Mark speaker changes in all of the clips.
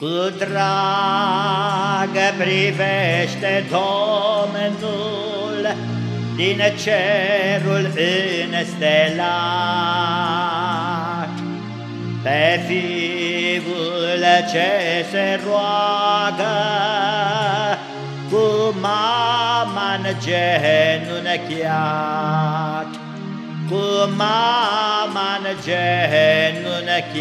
Speaker 1: Cu drag privește Domnul din cerul înstelat pe fiul ce se roagă cu mama în genunchiat, cu mama în genunchiat.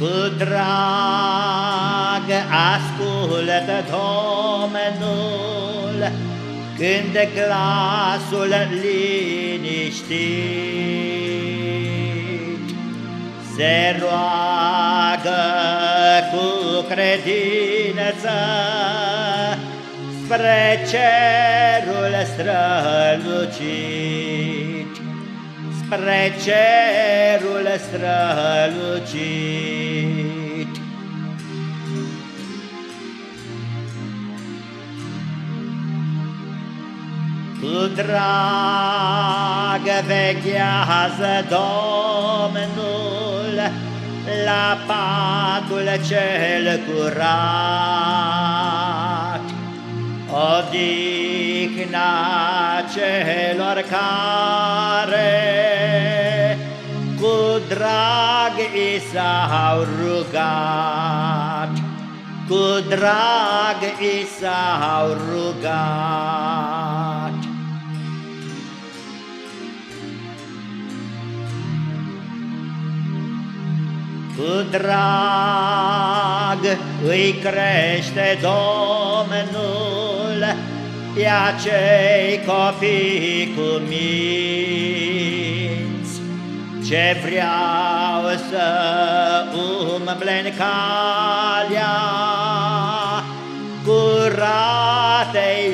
Speaker 1: Cu drag ascultă Domnul Când glasul liniștit Se roagă cu credință Spre cerul strălucit Spre cerul strălucit. Cu drag veghează Domnul La patul cel curat, Odihna celor care Cu drag i s-au rugat, Cu drag i s-au rugat. Cu drag îi crește Domnul pe acei copii cu minți, Ce vreau să umble în calea curatei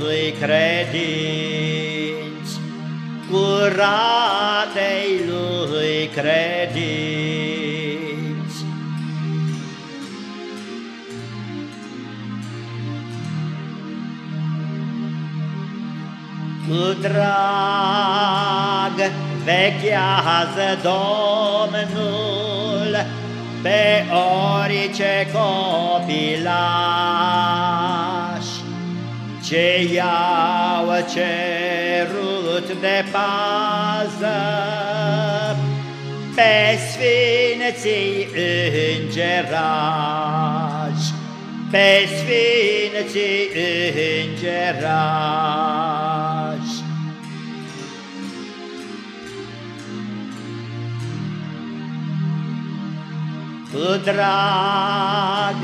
Speaker 1: lui credinți, curatei lui credinți. Cu drag vechează Domnul pe orice copilaș ce i-au cerut de pază pe sfinții îngerași, pe sfinții îngerași. Cu drag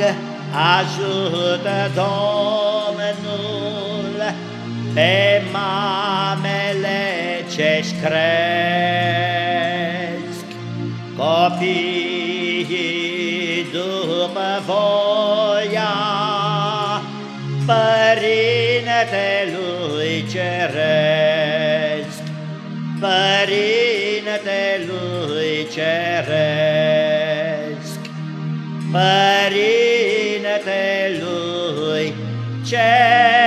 Speaker 1: ajută Domnul pe mamele ce-și cresc, copiii după voia Părintelui Ceresc, Părintelui Ceresc. c'è